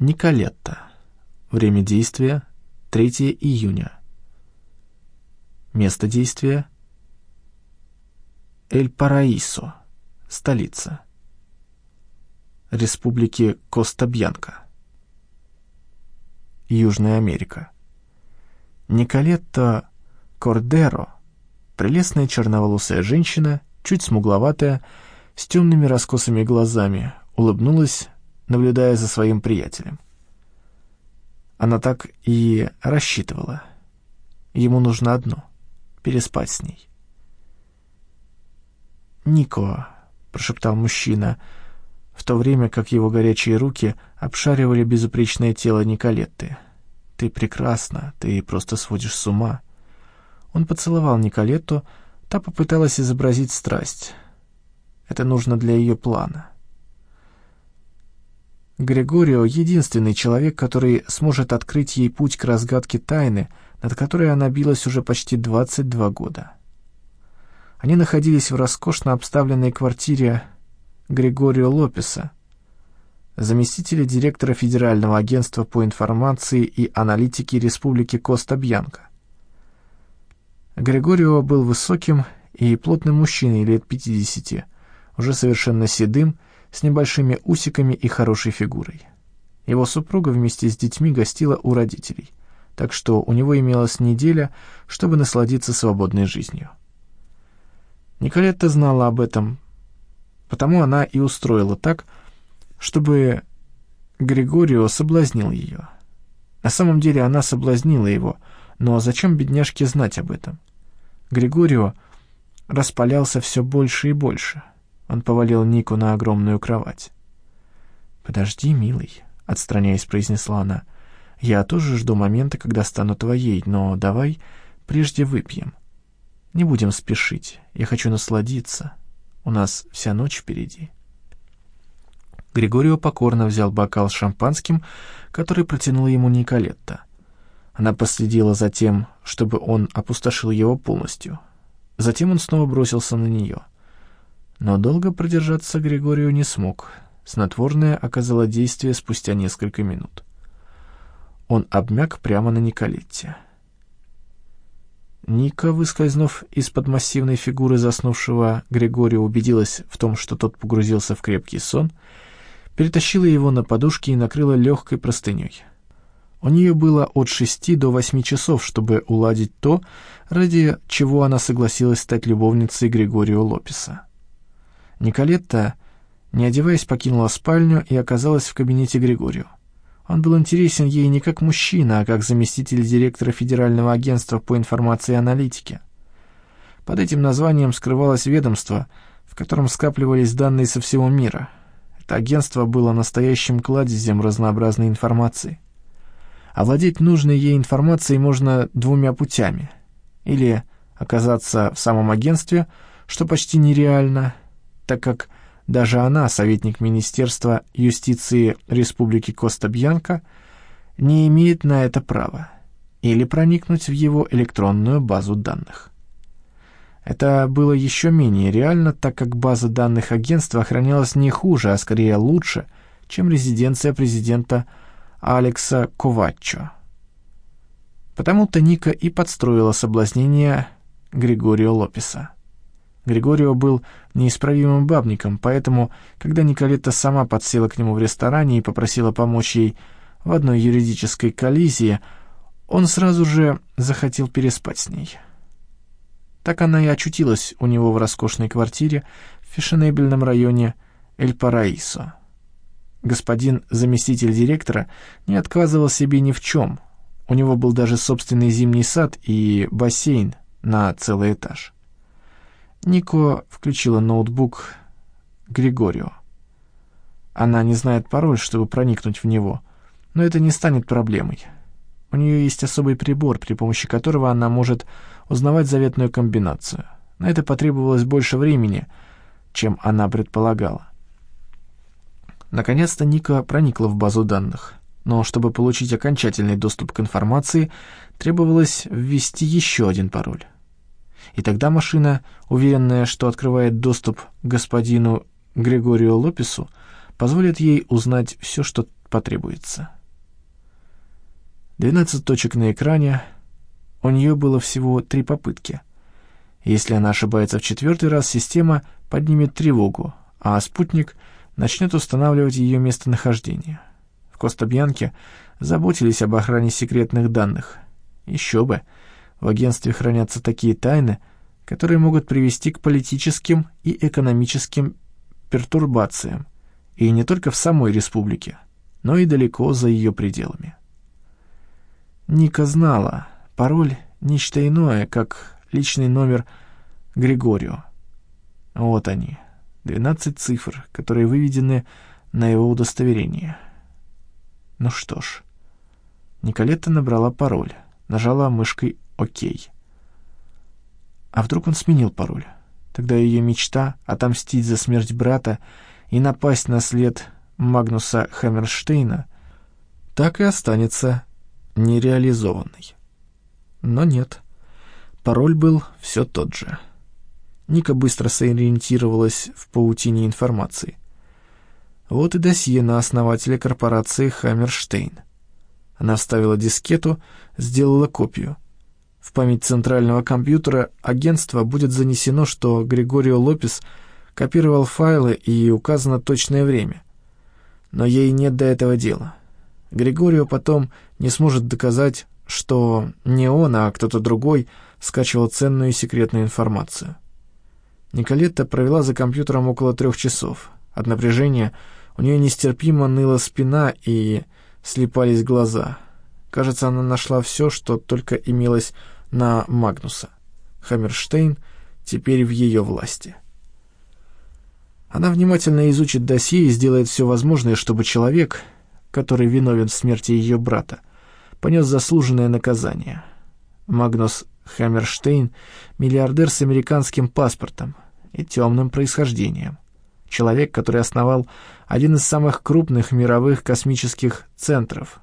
Николетта. Время действия — 3 июня. Место действия — Эль-Параисо, столица. Республики Коста-Бьянка. Южная Америка. Николетта Кордеро, прелестная черноволосая женщина, чуть смугловатая, с темными раскосыми глазами, улыбнулась, наблюдая за своим приятелем. Она так и рассчитывала. Ему нужно одно — переспать с ней. «Нико», — прошептал мужчина, в то время как его горячие руки обшаривали безупречное тело Николетты. «Ты прекрасна, ты просто сводишь с ума». Он поцеловал Николетту, та попыталась изобразить страсть. Это нужно для ее плана. Григорио — единственный человек, который сможет открыть ей путь к разгадке тайны, над которой она билась уже почти 22 года. Они находились в роскошно обставленной квартире Григорио Лопеса, заместителя директора Федерального агентства по информации и аналитике Республики Коста-Бьянка. Григорио был высоким и плотным мужчиной лет 50, уже совершенно седым, с небольшими усиками и хорошей фигурой. Его супруга вместе с детьми гостила у родителей, так что у него имелась неделя, чтобы насладиться свободной жизнью. Николетта знала об этом, потому она и устроила так, чтобы Григорио соблазнил ее. На самом деле она соблазнила его, но зачем бедняжке знать об этом? Григорио распалялся все больше и больше — он повалил Нику на огромную кровать. «Подожди, милый», — отстраняясь, произнесла она. «Я тоже жду момента, когда стану твоей, но давай прежде выпьем. Не будем спешить, я хочу насладиться. У нас вся ночь впереди». Григорио покорно взял бокал с шампанским, который протянула ему Николетта. Она последила за тем, чтобы он опустошил его полностью. Затем он снова бросился на нее — но долго продержаться Григорию не смог. Снотворное оказало действие спустя несколько минут. Он обмяк прямо на Николетте. Ника, выскользнув из-под массивной фигуры заснувшего Григория, убедилась в том, что тот погрузился в крепкий сон, перетащила его на подушки и накрыла легкой простыней. У нее было от шести до восьми часов, чтобы уладить то, ради чего она согласилась стать любовницей Григория Лопеса. Николетта, не одеваясь, покинула спальню и оказалась в кабинете Григорию. Он был интересен ей не как мужчина, а как заместитель директора Федерального агентства по информации и аналитике. Под этим названием скрывалось ведомство, в котором скапливались данные со всего мира. Это агентство было настоящим кладезем разнообразной информации. Овладеть нужной ей информацией можно двумя путями. Или оказаться в самом агентстве, что почти нереально, так как даже она, советник Министерства юстиции Республики Коста-Бьянка, не имеет на это права, или проникнуть в его электронную базу данных. Это было еще менее реально, так как база данных агентства охранялась не хуже, а скорее лучше, чем резиденция президента Алекса Коваччо. Потому-то Ника и подстроила соблазнение Григорио Лопеса. Григорио был неисправимым бабником, поэтому, когда Николетта сама подсела к нему в ресторане и попросила помочь ей в одной юридической коллизии, он сразу же захотел переспать с ней. Так она и очутилась у него в роскошной квартире в фешенебельном районе Эль-Параисо. Господин заместитель директора не отказывал себе ни в чем. У него был даже собственный зимний сад и бассейн на целый этаж. Нико включила ноутбук Григорио. Она не знает пароль, чтобы проникнуть в него, но это не станет проблемой. У нее есть особый прибор, при помощи которого она может узнавать заветную комбинацию. На это потребовалось больше времени, чем она предполагала. Наконец-то Ника проникла в базу данных, но чтобы получить окончательный доступ к информации, требовалось ввести еще один пароль. И тогда машина, уверенная, что открывает доступ к господину Григорию Лопесу, позволит ей узнать все, что потребуется. 12 точек на экране, у нее было всего три попытки. Если она ошибается в четвертый раз, система поднимет тревогу, а спутник начнет устанавливать ее местонахождение. В Коста-Бьянке заботились об охране секретных данных. Еще бы, в агентстве хранятся такие тайны, которые могут привести к политическим и экономическим пертурбациям, и не только в самой республике, но и далеко за ее пределами. Ника знала, пароль — нечто иное, как личный номер Григорио. Вот они, 12 цифр, которые выведены на его удостоверение. Ну что ж, Николетта набрала пароль, нажала мышкой «Ок». А вдруг он сменил пароль? Тогда ее мечта отомстить за смерть брата и напасть на след Магнуса Хаммерштейна так и останется нереализованной. Но нет, пароль был все тот же. Ника быстро сориентировалась в паутине информации. Вот и досье на основателя корпорации «Хаммерштейн». Она вставила дискету, сделала копию. В память центрального компьютера агентства будет занесено, что Григорио Лопес копировал файлы и указано точное время. Но ей нет до этого дела. Григорио потом не сможет доказать, что не он, а кто-то другой скачивал ценную и секретную информацию. Николетта провела за компьютером около трех часов. От напряжения у нее нестерпимо ныла спина и слепались глаза. Кажется, она нашла все, что только имелось на Магнуса. Хаммерштейн теперь в ее власти. Она внимательно изучит досье и сделает все возможное, чтобы человек, который виновен в смерти ее брата, понес заслуженное наказание. Магнус Хаммерштейн — миллиардер с американским паспортом и темным происхождением. Человек, который основал один из самых крупных мировых космических центров.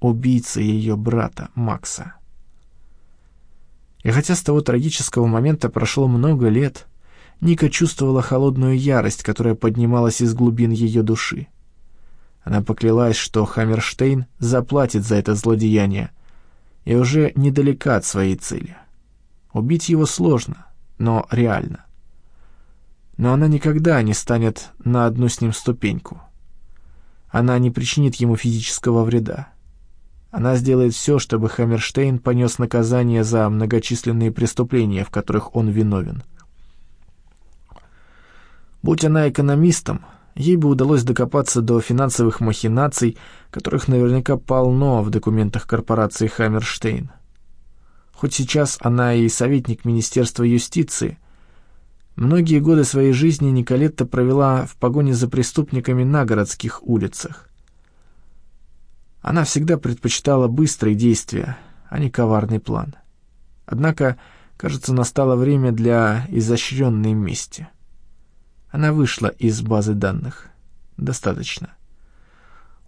Убийца ее брата Макса. И хотя с того трагического момента прошло много лет, Ника чувствовала холодную ярость, которая поднималась из глубин ее души. Она поклялась, что Хаммерштейн заплатит за это злодеяние, и уже недалека от своей цели. Убить его сложно, но реально. Но она никогда не станет на одну с ним ступеньку. Она не причинит ему физического вреда. Она сделает все, чтобы Хаммерштейн понес наказание за многочисленные преступления, в которых он виновен. Будь она экономистом, ей бы удалось докопаться до финансовых махинаций, которых наверняка полно в документах корпорации Хаммерштейн. Хоть сейчас она и советник Министерства юстиции, многие годы своей жизни Николетта провела в погоне за преступниками на городских улицах. Она всегда предпочитала быстрые действия, а не коварный план. Однако, кажется, настало время для изощренной мести. Она вышла из базы данных. Достаточно.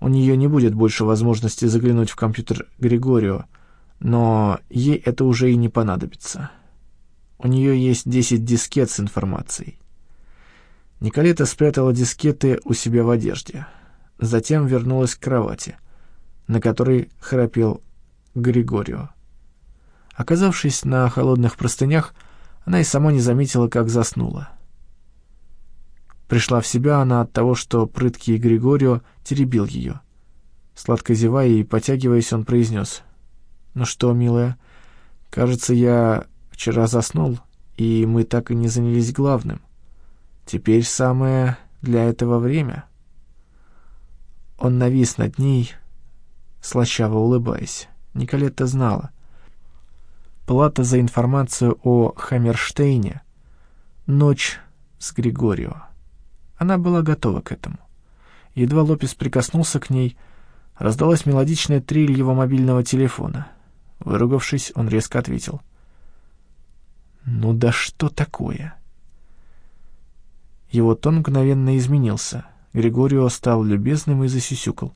У нее не будет больше возможности заглянуть в компьютер Григорио, но ей это уже и не понадобится. У нее есть 10 дискет с информацией. Николета спрятала дискеты у себя в одежде. Затем вернулась к кровати на которой храпел Григорио. Оказавшись на холодных простынях, она и сама не заметила, как заснула. Пришла в себя она от того, что прыткий Григорио теребил ее. Сладко зевая и потягиваясь, он произнес. «Ну что, милая, кажется, я вчера заснул, и мы так и не занялись главным. Теперь самое для этого время». Он навис над ней, слащаво улыбаясь. Николетта знала. Плата за информацию о Хаммерштейне — ночь с Григорио. Она была готова к этому. Едва Лопес прикоснулся к ней, раздалась мелодичная трель его мобильного телефона. Выругавшись, он резко ответил. «Ну да что такое?» Его тон мгновенно изменился. Григорио стал любезным и засюсюкал.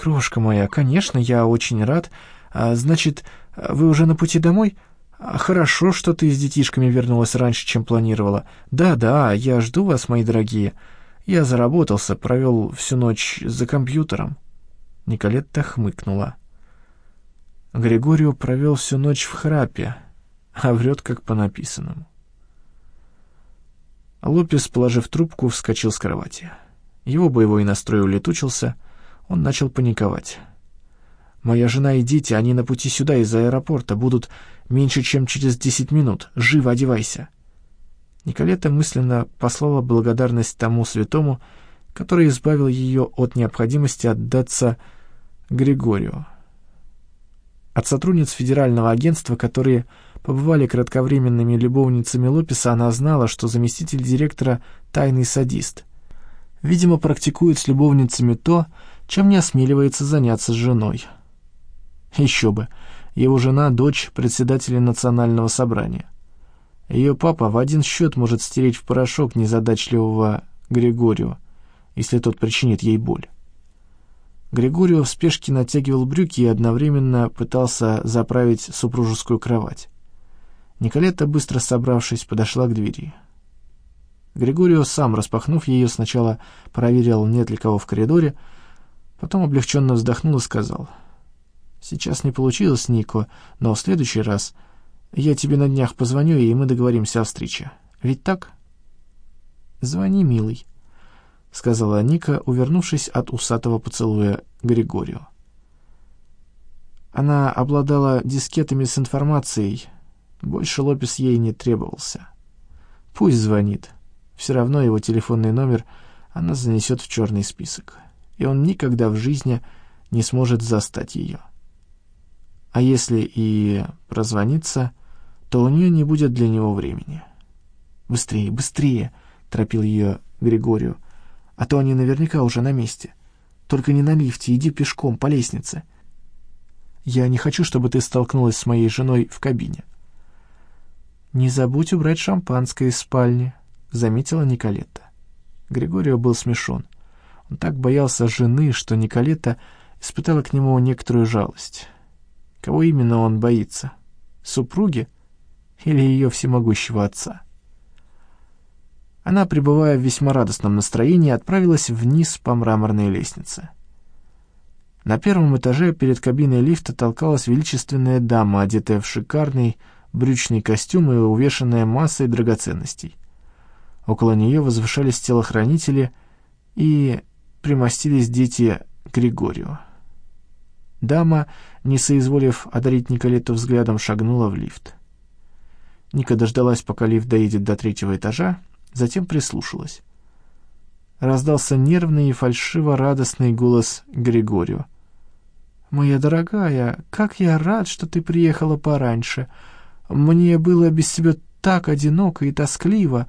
«Крошка моя, конечно, я очень рад. А, значит, вы уже на пути домой? А, хорошо, что ты с детишками вернулась раньше, чем планировала. Да-да, я жду вас, мои дорогие. Я заработался, провел всю ночь за компьютером». Николетта хмыкнула. Григорио провел всю ночь в храпе, а врет как по написанному. Лопес, положив трубку, вскочил с кровати. Его боевой настрой улетучился, он начал паниковать. «Моя жена и дети, они на пути сюда из аэропорта, будут меньше, чем через десять минут. Живо одевайся!» Николета мысленно послала благодарность тому святому, который избавил ее от необходимости отдаться Григорию. От сотрудниц федерального агентства, которые побывали кратковременными любовницами Лопеса, она знала, что заместитель директора — тайный садист. Видимо, практикует с любовницами то, чем не осмеливается заняться с женой. Еще бы, его жена — дочь председателя национального собрания. Ее папа в один счет может стереть в порошок незадачливого Григорию, если тот причинит ей боль. Григорио в спешке натягивал брюки и одновременно пытался заправить супружескую кровать. Николетта, быстро собравшись, подошла к двери. Григорио сам, распахнув ее, сначала проверил, нет ли кого в коридоре, потом облегченно вздохнул и сказал, «Сейчас не получилось, Нико, но в следующий раз я тебе на днях позвоню, и мы договоримся о встрече. Ведь так?» «Звони, милый», — сказала Ника, увернувшись от усатого поцелуя Григорию. Она обладала дискетами с информацией. Больше Лопес ей не требовался. Пусть звонит. Все равно его телефонный номер она занесет в черный список, и он никогда в жизни не сможет застать ее. А если и прозвонится, то у нее не будет для него времени. «Быстрее, быстрее!» — торопил ее Григорию — а то они наверняка уже на месте. Только не на лифте, иди пешком по лестнице. Я не хочу, чтобы ты столкнулась с моей женой в кабине. Не забудь убрать шампанское из спальни, заметила Николетта. Григорио был смешон. Он так боялся жены, что Николетта испытала к нему некоторую жалость. Кого именно он боится? Супруги или ее всемогущего отца? Она, пребывая в весьма радостном настроении, отправилась вниз по мраморной лестнице. На первом этаже перед кабиной лифта толкалась величественная дама, одетая в шикарный брючный костюм и увешанная массой драгоценностей. Около нее возвышались телохранители и примостились дети Григорию. Дама, не соизволив одарить Николету взглядом, шагнула в лифт. Ника дождалась, пока лифт доедет до третьего этажа, затем прислушалась. Раздался нервный и фальшиво-радостный голос Григорию. «Моя дорогая, как я рад, что ты приехала пораньше. Мне было без тебя так одиноко и тоскливо,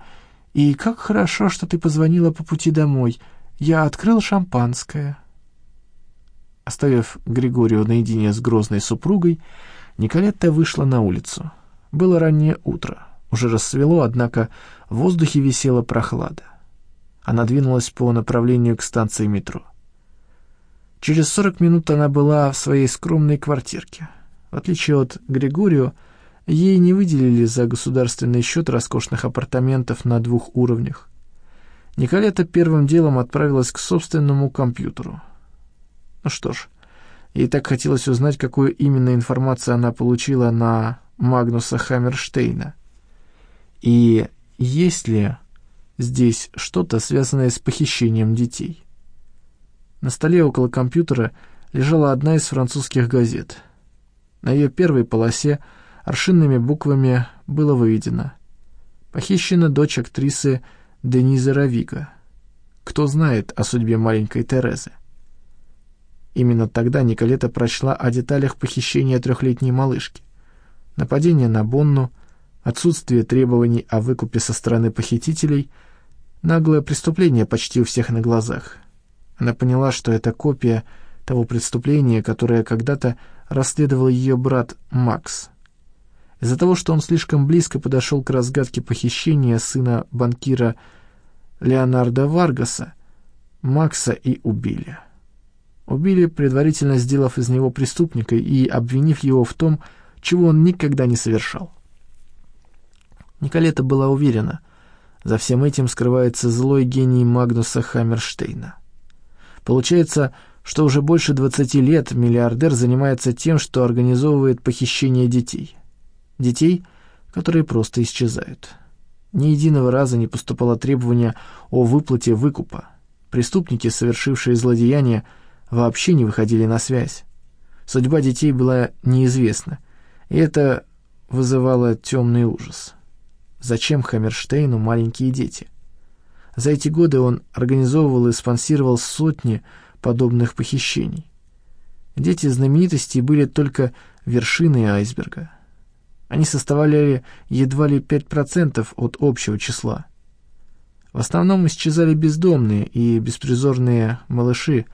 и как хорошо, что ты позвонила по пути домой. Я открыл шампанское». Оставив Григорию наедине с грозной супругой, Николетта вышла на улицу. Было раннее утро. Уже рассвело, однако в воздухе висела прохлада. Она двинулась по направлению к станции метро. Через сорок минут она была в своей скромной квартирке. В отличие от Григорио, ей не выделили за государственный счет роскошных апартаментов на двух уровнях. Николета первым делом отправилась к собственному компьютеру. Ну что ж, ей так хотелось узнать, какую именно информацию она получила на Магнуса Хаммерштейна. И есть ли здесь что-то, связанное с похищением детей? На столе около компьютера лежала одна из французских газет. На ее первой полосе аршинными буквами было выведено «Похищена дочь актрисы Денизы Равига. Кто знает о судьбе маленькой Терезы?» Именно тогда Николета прочла о деталях похищения трехлетней малышки. Нападение на Бонну, отсутствие требований о выкупе со стороны похитителей, наглое преступление почти у всех на глазах. Она поняла, что это копия того преступления, которое когда-то расследовал ее брат Макс. Из-за того, что он слишком близко подошел к разгадке похищения сына банкира Леонардо Варгаса, Макса и убили. Убили, предварительно сделав из него преступника и обвинив его в том, чего он никогда не совершал. Николета была уверена, за всем этим скрывается злой гений Магнуса Хаммерштейна. Получается, что уже больше 20 лет миллиардер занимается тем, что организовывает похищение детей. Детей, которые просто исчезают. Ни единого раза не поступало требование о выплате выкупа. Преступники, совершившие злодеяния, вообще не выходили на связь. Судьба детей была неизвестна, и это вызывало темный ужас. Зачем Хаммерштейну маленькие дети? За эти годы он организовывал и спонсировал сотни подобных похищений. Дети знаменитостей были только вершиной айсберга. Они составляли едва ли 5% от общего числа. В основном исчезали бездомные и беспризорные малыши,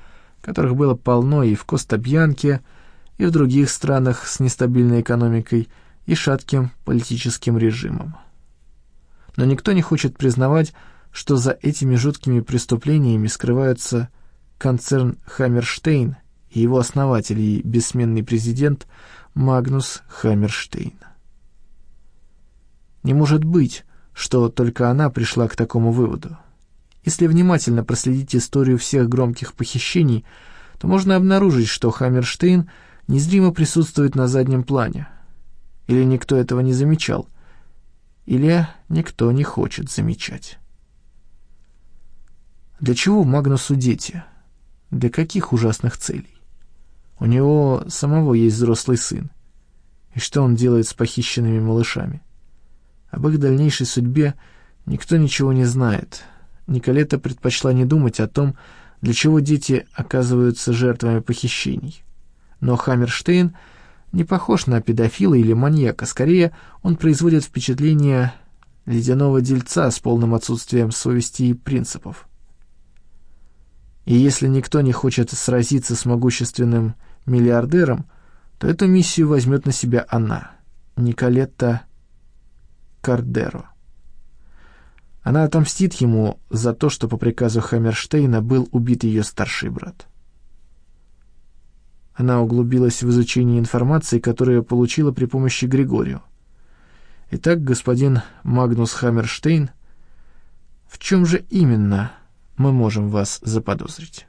которых было полно и в Коста-Бьянке, и в других странах с нестабильной экономикой и шатким политическим режимом. Но никто не хочет признавать, что за этими жуткими преступлениями скрываются концерн «Хаммерштейн» и его основатель и бессменный президент Магнус Хаммерштейн. Не может быть, что только она пришла к такому выводу. Если внимательно проследить историю всех громких похищений, то можно обнаружить, что Хаммерштейн незримо присутствует на заднем плане. Или никто этого не замечал, или никто не хочет замечать. Для чего Магнусу дети? Для каких ужасных целей? У него самого есть взрослый сын. И что он делает с похищенными малышами? Об их дальнейшей судьбе никто ничего не знает. Николета предпочла не думать о том, для чего дети оказываются жертвами похищений. Но Хаммерштейн не похож на педофила или маньяка, скорее он производит впечатление ледяного дельца с полным отсутствием совести и принципов. И если никто не хочет сразиться с могущественным миллиардером, то эту миссию возьмет на себя она, Николетта Кардеро. Она отомстит ему за то, что по приказу Хаммерштейна был убит ее старший брат. Она углубилась в изучение информации, которую получила при помощи Григорию. Итак, господин Магнус Хаммерштейн, в чем же именно мы можем вас заподозрить?